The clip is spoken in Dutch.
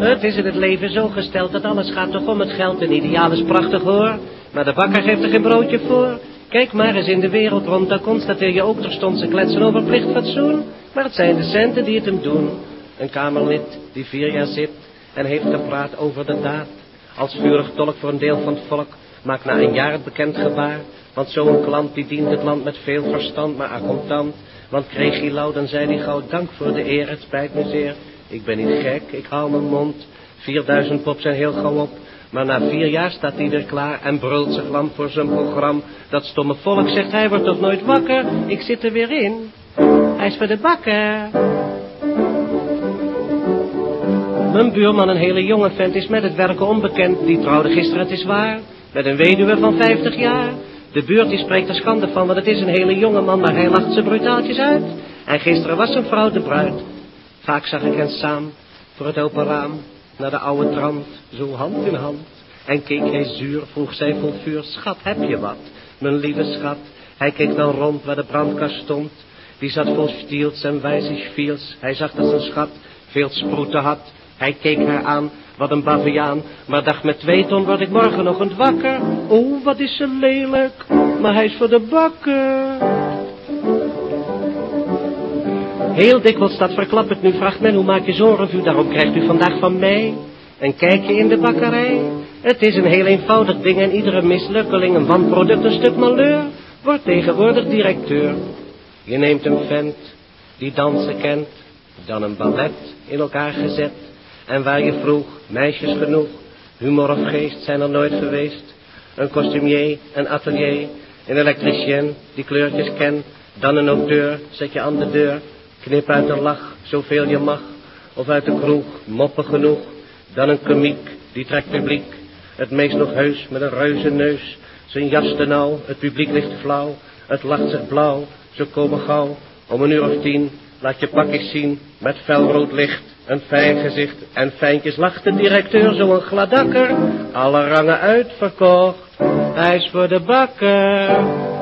Het is in het leven zo gesteld dat alles gaat toch om het geld. Een ideaal is prachtig hoor, maar de bakker geeft er geen broodje voor. Kijk maar eens in de wereld rond, dan constateer je ook terstond ze kletsen over plicht fatsoen. Maar het zijn de centen die het hem doen. Een kamerlid die vier jaar zit en heeft gepraat over de daad. Als vurig tolk voor een deel van het volk, maakt na een jaar het bekend gebaar. Want zo'n klant die dient het land met veel verstand, maar accontant. Want kreeg hij lauw, dan zei hij gauw dank voor de eer, het spijt me zeer. Ik ben niet gek, ik hou mijn mond. 4000 pop zijn heel gauw op. Maar na vier jaar staat hij weer klaar en brult zich lam voor zijn programma. Dat stomme volk zegt hij wordt toch nooit wakker. Ik zit er weer in. Hij is voor de bakker. Mijn buurman, een hele jonge vent, is met het werken onbekend. Die trouwde gisteren, het is waar, met een weduwe van 50 jaar. De buurt die spreekt er schande van, want het is een hele jonge man, maar hij lacht ze brutaaltjes uit. En gisteren was zijn vrouw de bruid. Vaak zag ik hen samen voor het open raam naar de oude trant, zo hand in hand. En keek hij zuur, vroeg zij vol vuur, schat, heb je wat? Mijn lieve schat, hij keek dan rond waar de brandkast stond. Die zat vol stiels en wijzig fiels. Hij zag dat zijn schat veel sproeten had. Hij keek haar aan, wat een baviaan. Maar dacht met twee ton word ik morgen nog een wakker. Oh, wat is ze lelijk, maar hij is voor de bakker. Heel dikwijls staat verklappend, nu vraagt men hoe maak je zo'n revue, daarom krijgt u vandaag van mij een kijkje in de bakkerij. Het is een heel eenvoudig ding en iedere mislukkeling, een wanproduct, een stuk malheur, wordt tegenwoordig directeur. Je neemt een vent die dansen kent, dan een ballet in elkaar gezet. En waar je vroeg, meisjes genoeg, humor of geest zijn er nooit geweest. Een costumier, een atelier, een elektricien die kleurtjes kent. Dan een auteur, zet je aan de deur, knip uit de lach, zoveel je mag. Of uit de kroeg, moppen genoeg. Dan een komiek, die trekt publiek. Het meest nog heus met een reuze neus. Zijn jas te nauw, het publiek ligt flauw. Het lacht zich blauw, ze komen gauw. Om een uur of tien, laat je pakjes zien. Met felrood licht, een fijn gezicht. En fijntjes lacht de directeur, zo'n gladakker. Alle rangen uitverkocht, hij is voor de bakker.